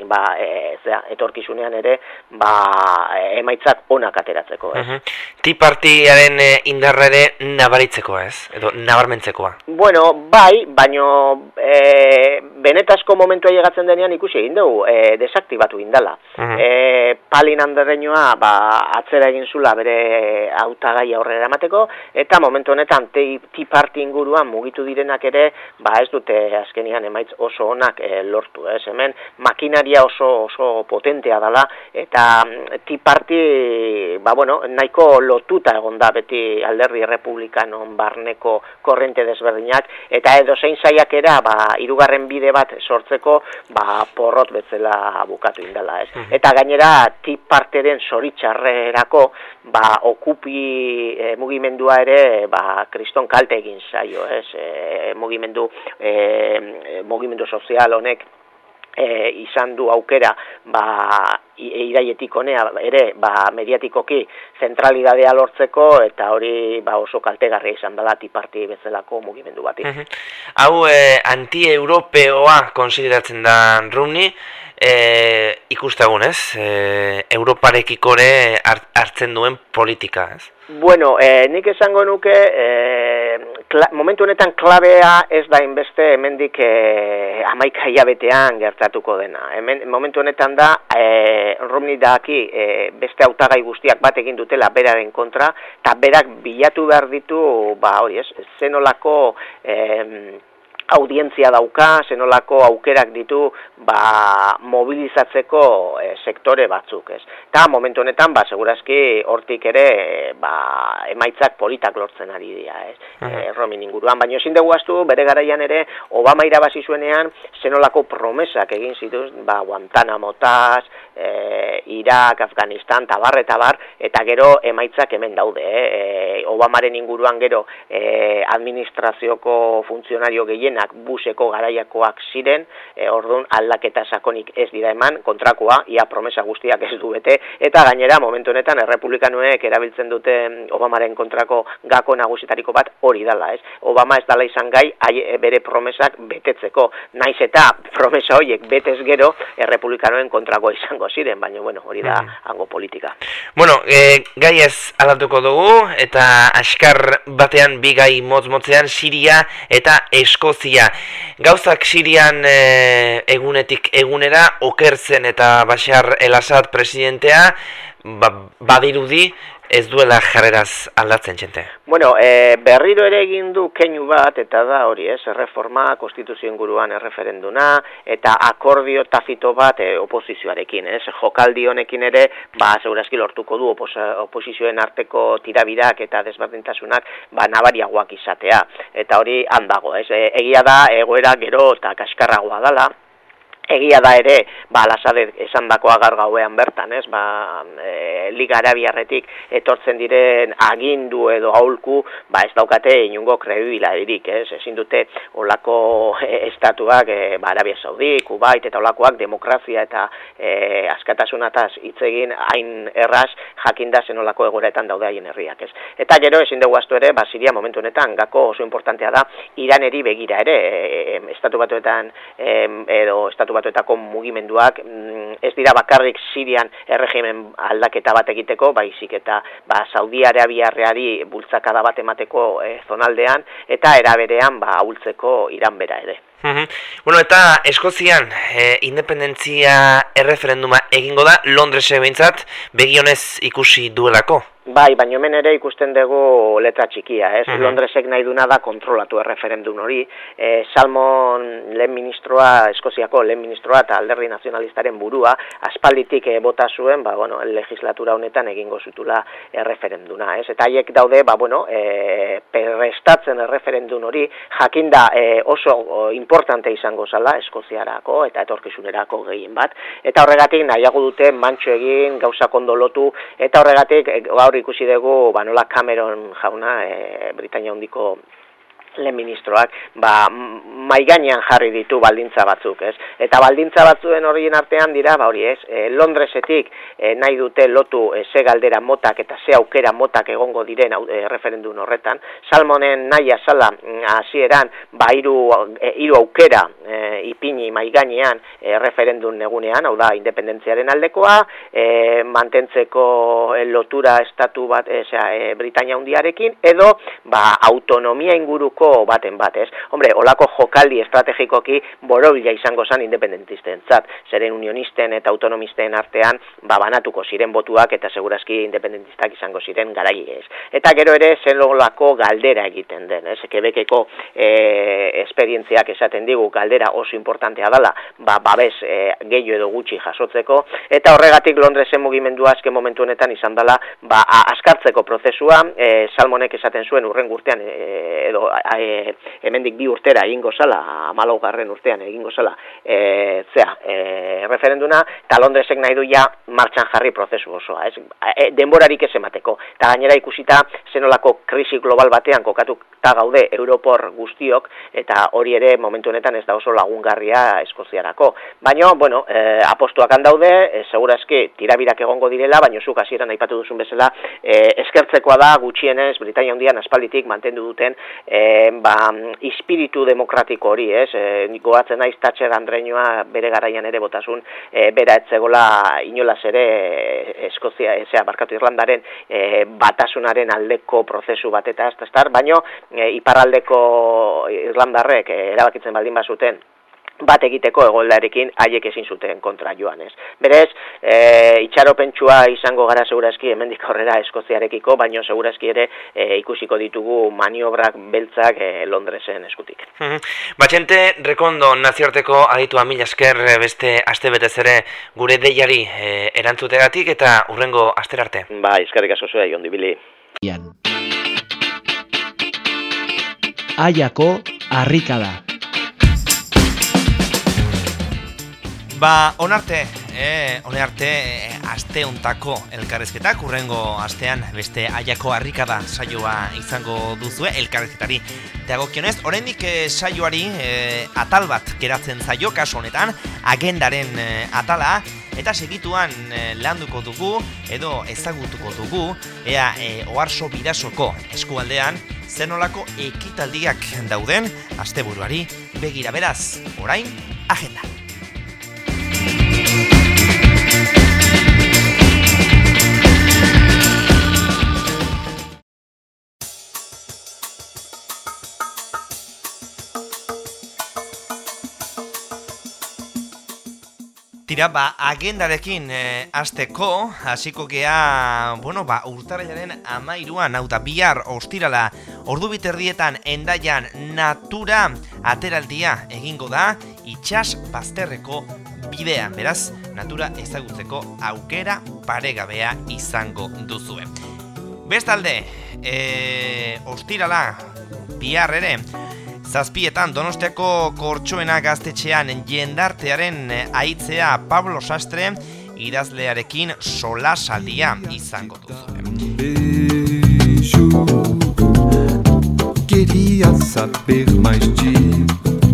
ba, e, zera, etorkizunean ere ba, emaitzak onak ateratzeko. Ez? Uh Ti partiaren indarra ere nabaritzeko ez? Edo nabarmentzekoa? Bueno, bai, baino e, benetazko momentua llegatzen denean ikusi egin dugu, e, desaktibatu indala. Uh -huh. e, palin handerreinoa ba, atzera egin zula bere hautagai aurrera emateko, eta momentu honetan ti parti inguruan mugitu direnak ere, ba ez dute azkenian emaitz oso onak e, lortu, ez hemen makinaria oso oso potentea dela, eta mm, ti parti, ba bueno, nahiko lotuta egon da beti alderri republikanon barneko korrente desberdinak, eta edo zein zaiakera, ba, irugarren bide bat sortzeko, ba, porrot betzela bukatu indala, ez? Mhm. Eta gainera, tip parteren zoritxarrerako, ba, okupi e, mugimendua ere, ba, kriston kalte egin zaio, ez? E, mugimendu, e, mugimendu sozial honek, e, izan du aukera ba, iraietik honea ere ba, mediatikoki zentralidadea lortzeko eta hori ba, oso kaltegarria izan dela tiparti bezalako mugimendu bati. Hau e, anti-europeoa konsideratzen da Rumi, e, ikustagun ez, e, Europarekikore hartzen duen politika ez? Bueno, e, nik esango nuke, e, momentu honetan klabea ez da inbeste hemendik e, amaika hilabetean gertatuko dena. Hemen, momentu honetan da, e, Romney daki e, beste autagai guztiak bat egin dutela beraren kontra, eta berak bilatu behar ditu, ba hori ez, zenolako... E, audientzia dauka, zenolako aukerak ditu ba, mobilizatzeko e, sektore batzuk, ez. Eta momentu honetan, ba, segurazki hortik ere ba, emaitzak politak lortzen ari dira, ez. Uh -huh. e, inguruan, baina ezin dugu astu, bere garaian ere, Obama irabazi zuenean, zenolako promesak egin zituz, ba, Guantanamo taz, e, Irak, Afganistan, tabar eta bar, eta gero emaitzak hemen daude, eh? e, Obamaren inguruan gero e, administrazioko funtzionario gehienak buseko garaiakoak ziren, e, orduan aldaketa sakonik ez dira eman, kontrakoa, ia promesa guztiak ez du bete, eta gainera momentu honetan errepublikanoek erabiltzen dute Obamaren kontrako gako nagusitariko bat hori dala, ez? Obama ez dala izan gai, ai, bere promesak betetzeko, naiz eta promesa horiek betez gero errepublikanoen kontrako izan izango ziren, baina bueno, hori da mm. hango politika. Bueno, e, gai ez aldatuko dugu, eta askar batean bi gai motz-motzean Siria eta Eskozia. Gauzak Sirian e, egunetik egunera, okertzen eta Bashar el-Assad presidentea, ba, badirudi ez duela jarreraz aldatzen txente. Bueno, e, berriro ere egin du keinu bat, eta da hori, ez, erreforma, konstituzioen guruan erreferenduna, eta akordio tafito bat e, oposizioarekin, ez, jokaldi honekin ere, ba, segurazki lortuko du opos, oposizioen arteko tirabirak eta desberdintasunak, ba, nabariagoak izatea, eta hori handago, ez, e, egia da, egoera gero eta kaskarragoa dala, egia da ere, ba, lasade esan dakoa gar gauean bertan, ez, ba, e, Liga Arabiarretik etortzen diren agindu edo aulku, ba, ez daukate inungo kredibila erik, ez, ezin dute olako e, estatuak, e, ba, Arabia Saudi, Kubait eta olakoak demokrazia eta e, askatasunataz hitz egin hain erraz jakinda zen olako egoretan daude haien herriak, ez. Eta gero, ezin dugu astu ere, ba, Siria momentu honetan, gako oso importantea da, Iraneri begira ere, e, estatu batuetan, e, edo estatu batuetako mugimenduak mm, ez dira bakarrik Sirian erregimen aldaketa bat egiteko, baizik eta ba, Saudi Arabiarreari bultzakada bat emateko e, zonaldean, eta eraberean ba, ahultzeko iran bera ere. Bueno, eta Eskozian e, independentzia erreferenduma egingo da, Londrese behintzat, begionez ikusi duelako? Bai, baina hemen ere ikusten dugu letra txikia, ez? Londresek nahi duna da kontrolatu erreferendun hori. E, Salmon lehen ministroa, Eskoziako lehen ministroa eta alderri nazionalistaren burua, aspalditik e, bota zuen, ba, bueno, legislatura honetan egingo zutula erreferenduna, ez? Eta haiek daude, ba, bueno, e, prestatzen erreferendun hori, jakinda e, oso importante izango zala Eskoziarako eta etorkizunerako gehien bat. Eta horregatik nahiago dute mantxo egin, gauza kondolotu, eta horregatik gaur ikusi dugu ba nola Cameron jauna e, Britania hondiko lehen ministroak, ba, maiganean jarri ditu baldintza batzuk, ez? Eta baldintza batzuen horien artean dira, ba hori ez, e, Londresetik e, nahi dute lotu e, ze galdera motak eta ze aukera motak egongo diren e, referendun horretan. Salmonen nahi azala mm, hasieran ba hiru e, hiru aukera e, ipini maiganean e, referendun negunean, hau da, independentziaren aldekoa, e, mantentzeko e, lotura estatu bat, e, e, Britania hundiarekin, edo ba, autonomia inguruko baten bat, ez? Hombre, olako jokaldi estrategikoki borobila izango zan independentisten zat, zeren unionisten eta autonomisten artean ba, banatuko ziren botuak eta segurazki independentistak izango ziren garai ez. Eta gero ere zen lako galdera egiten den, ez? Kebekeko e, esperientziak esaten digu galdera oso importantea dala, ba, babes e, gehiago edo gutxi jasotzeko, eta horregatik Londresen mugimendua azken momentu honetan izan dela ba, askartzeko prozesua, e, salmonek esaten zuen urren gurtean e, edo e, hemendik bi urtera egingo zala, garren urtean egingo zala, e, zea, e, referenduna, eta Londresek nahi du ja martxan jarri prozesu osoa, ez? E, denborarik ez emateko, eta gainera ikusita zenolako krisi global batean kokatu eta gaude Europor guztiok, eta hori ere momentu honetan ez da oso lagungarria eskoziarako. Baina, bueno, e, apostuak handaude, e, segurazki tirabirak egongo direla, baina zuk hasieran aipatu duzun bezala, e, eskertzekoa da gutxienez Britania hundian aspalditik mantendu duten e, ba, espiritu demokratiko hori, ez? E, goatzen naiz Thatcher Andreinoa bere garaian ere botasun, e, bera etzegola inolaz ere Eskozia, ezea, barkatu Irlandaren e, batasunaren aldeko prozesu bat eta ez baino e, iparraldeko Irlandarrek e, erabakitzen baldin bazuten bat egiteko egoildarekin haiek ezin zuten kontra joan ez. Berez, e, itxaropentsua izango gara segurazki hemendik aurrera eskoziarekiko, baino segurazki ere e, ikusiko ditugu maniobrak beltzak e, Londresen eskutik. Batxente, rekondo naziorteko aditu mila esker e, beste aste betez ere gure deiari e, erantzutegatik eta urrengo asterarte. Ba, izkarrik asko zua, jondi bili. Aiako harrikada. Ba, onarte, eh, one arte eh, aste untako elkarrezketak, urrengo astean beste aiako harrikada saioa izango duzue elkarrezketari. Teagokionez, oraindik eh, saioari eh, atal bat geratzen zaio kasu honetan, agendaren eh, atala, eta segituan eh, landuko dugu, edo ezagutuko dugu, ea eh, oarso bidasoko eskualdean, zenolako ekitaldiak dauden, asteburuari begira beraz, orain, agenda. Tira, ba, agendarekin e, azteko, hasiko gea, bueno, ba, urtarrilaren amairuan, hau da, bihar, ostirala, ordu biterdietan, endaian, natura, ateraldia egingo da, itxas bazterreko bidean, beraz, natura ezagutzeko aukera paregabea izango duzue. Bestalde, e, ostirala, bihar ere, Zazpietan Donostiako kortxoena gaztetxean jendartearen eh, aitzea Pablo Sastre idazlearekin solasaldia izango duzu. Queria saber mais de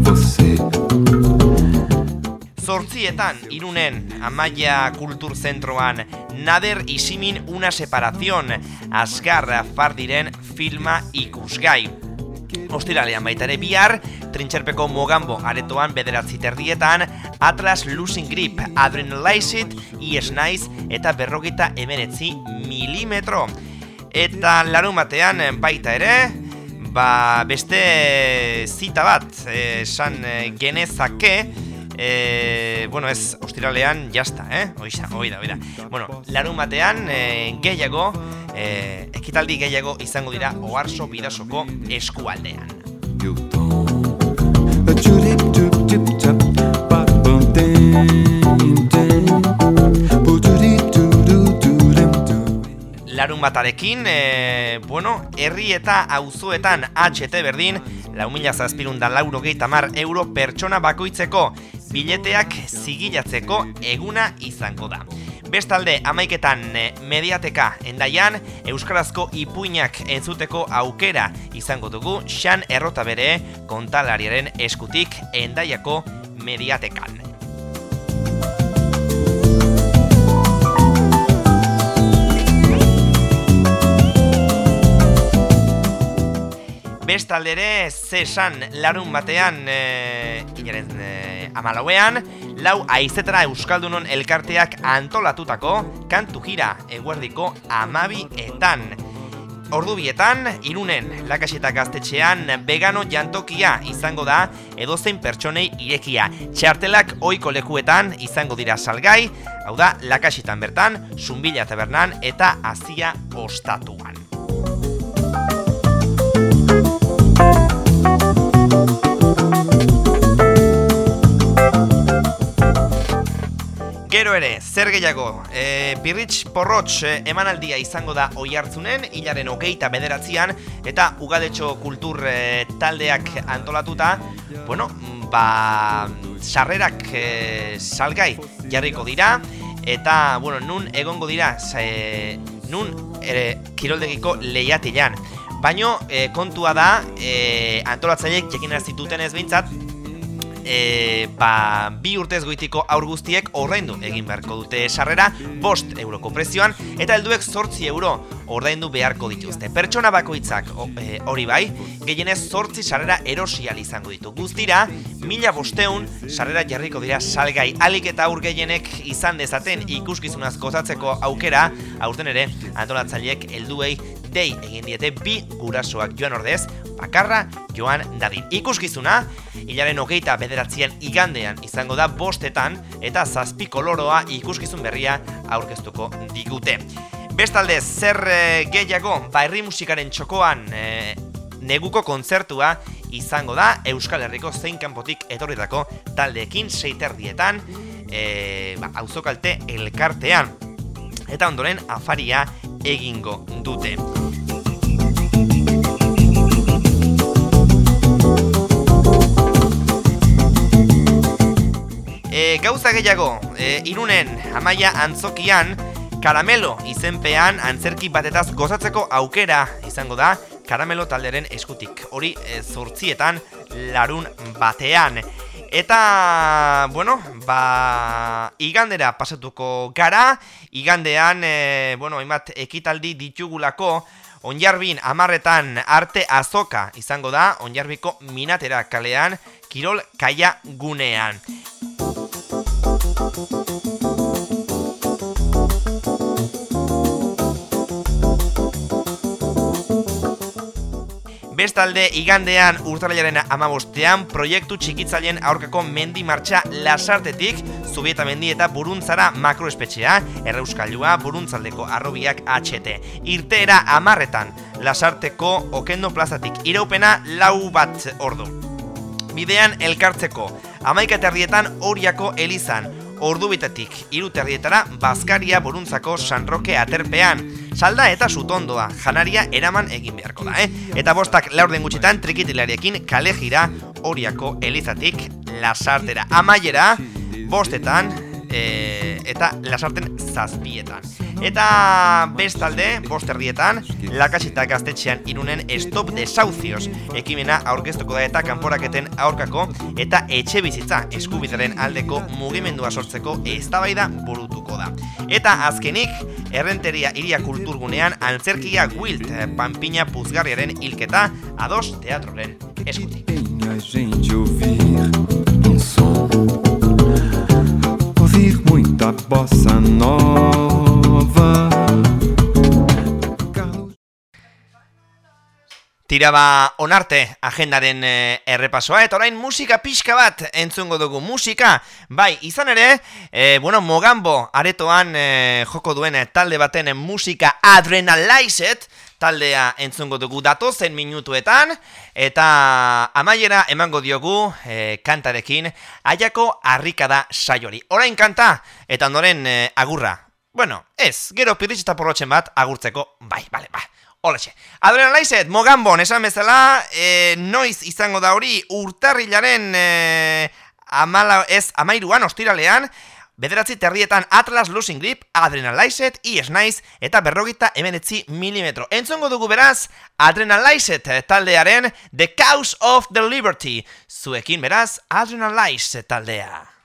você. Zortzietan irunen Amaia Kulturzentroan Nader isimin una separación Azgar fardiren filma ikusgai. Ostiralean baita ere bihar, trintxerpeko Mogambo aretoan bederatzi terdietan, Atlas Losing Grip, Adrenalized, Ies Naiz eta berrogeita emenetzi milimetro. Eta larun batean baita ere, ba beste zita bat, eh, esan eh, genezake, eh, bueno, ez ostiralean jasta, eh? Oixa, oida, oida. Bueno, larun batean eh, gehiago, eh, ekitaldi gehiago izango dira oharso bidasoko eskualdean. E. Larun batarekin, e, bueno, herri eta auzoetan HT berdin, lau mila zazpirundan lauro mar euro pertsona bakoitzeko bileteak zigilatzeko eguna izango da. Bestalde, amaiketan e, mediateka endaian, Euskarazko ipuinak entzuteko aukera izango dugu, xan errota bere kontalariaren eskutik endaiako mediatekan. Bestalde ere, zesan larun batean, e, inaren e, amalauean, lau aizetara Euskaldunon elkarteak antolatutako kantu jira eguerdiko amabietan. Ordubietan, irunen, lakaseta gaztetxean, vegano jantokia izango da edozein pertsonei irekia. Txartelak oiko lekuetan izango dira salgai, hau da, lakasetan bertan, zumbila tabernan eta azia ostatuan. Gero ere, zer gehiago, e, Birritx Porrotx e, emanaldia izango da oi hartzunen, hilaren hogeita bederatzean, eta ugadetxo kultur e, taldeak antolatuta, bueno, ba, sarrerak e, salgai jarriko dira, eta, bueno, nun egongo dira, e, nun ere, kiroldegiko lehiatilean. Baino, e, kontua da, e, antolatzaileek zituten ez behintzat, e, ba, bi urtez goitiko aur guztiek ordaindu egin beharko dute sarrera bost euroko prezioan eta helduek zortzi euro ordaindu beharko dituzte. Pertsona bakoitzak o- e, hori bai, gehienez zortzi sarrera erosial izango ditu. Guztira, mila bosteun sarrera jarriko dira salgai alik eta aur gehienek izan dezaten ikuskizunaz gozatzeko aukera, aurten ere antolatzaileek helduei dei egin diete bi gurasoak joan ordez, bakarra joan dadin. Ikuskizuna, hilaren hogeita bederatzien igandean izango da bostetan eta zazpi koloroa ikuskizun berria aurkeztuko digute. Bestalde, zer eh, gehiago, ba herri musikaren txokoan eh, neguko kontzertua izango da Euskal Herriko zein kanpotik etorritako taldeekin seiterdietan, e, ba, auzokalte elkartean. Eta ondoren afaria egingo dute. E, gauza gehiago, e, irunen amaia antzokian, karamelo izenpean antzerki batetaz gozatzeko aukera izango da karamelo talderen eskutik. Hori e, zortzietan larun batean. Eta, bueno, ba, igandera pasatuko gara, igandean, e, bueno, hainbat ekitaldi ditugulako, Onjarbin amarretan arte azoka izango da, Onjarbiko minatera kalean, Kirol Kaia gunean. Bestalde, igandean urtarrilaren amabostean, proiektu txikitzaileen aurkako mendi martxa lasartetik, Zubieta mendi eta buruntzara makroespetxea, erreuskailua buruntzaldeko arrobiak HT. Irteera amarretan, lasarteko okendo plazatik, iraupena lau bat ordu. Bidean elkartzeko, amaika terrietan horiako elizan, ordu bitetik, iru terrietara, Bazkaria buruntzako San Roque aterpean. Salda eta sutondoa, janaria eraman egin beharko da, eh? Eta bostak laurden gutxitan trikitilariekin kale jira horiako elizatik lasartera. Amaiera, bostetan, e, eta lasarten zazpietan. Eta bestalde, bosterrietan, lakasita gaztetxean irunen stop desauzioz. Ekimena aurkeztuko da eta kanporaketen aurkako eta etxe bizitza eskubidaren aldeko mugimendua sortzeko eztabaida burutuko da. Eta azkenik, errenteria iria kulturgunean antzerkia Wilt, Pampina Puzgarriaren hilketa, ados teatroren eskutik. Muita bossa nova. Tira ba onarte agendaren e, errepasoa eta orain musika pixka bat entzungo dugu musika bai izan ere e, bueno Mogambo aretoan e, joko duen talde baten musika Adrenalized taldea entzungo dugu datozen minutuetan eta amaiera emango diogu e, kantarekin aiako harrikada saiori orain kanta eta ondoren e, agurra Bueno, ez, gero pirritx eta porrotxen bat agurtzeko, bai, bale, bai. Holexe. Adrenalized, Mogambon, esan bezala, e, noiz izango da hori urtarrilaren e, amala, ez, amairuan, ostiralean, bederatzi terrietan Atlas Losing Grip, Adrenalized, ies naiz, eta berrogita emenetzi milimetro. Entzongo dugu beraz, Adrenalized taldearen The Cause of the Liberty. Zuekin beraz, Adrenalized taldea.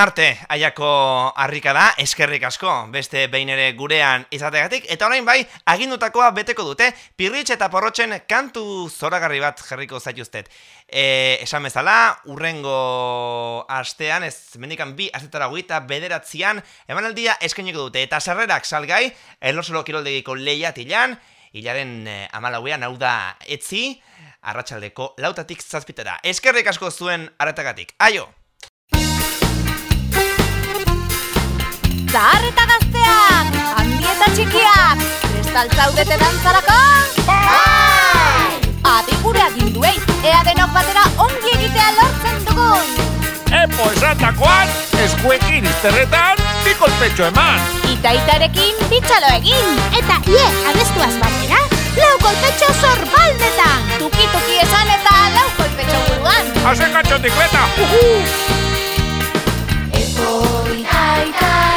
Onarte aiako harrika da, eskerrik asko, beste behin ere gurean izategatik, eta orain bai, agindutakoa beteko dute, pirritx eta porrotxen kantu zoragarri bat jarriko zaituztet. E, esan bezala, urrengo astean, ez mendikan bi astetara guita, bederatzean, emanaldia eskainiko dute, eta sarrerak salgai, elosolo kiroldegiko lehiatilan, hilaren eh, amalauean, hau da etzi, arratsaldeko lautatik zazpitera. Eskerrik asko zuen aratagatik. Aio! Zahar eta gazteak, handi eta txikiak, prestaltzaudete dantzarako? Bai! Adi gure aginduei, ea denok batera ongi egitea lortzen dugun. Epo esandakoan, eskuekin izterretan, bikolpetxo eman. Ita itarekin bitxalo egin. Eta ie, abestuaz batera, lau kolpetxo zorbaldetan. Tuki tuki esan eta lau kolpetxo buruan. Hazen gatxotik beta, uhu! Epoi taitaie,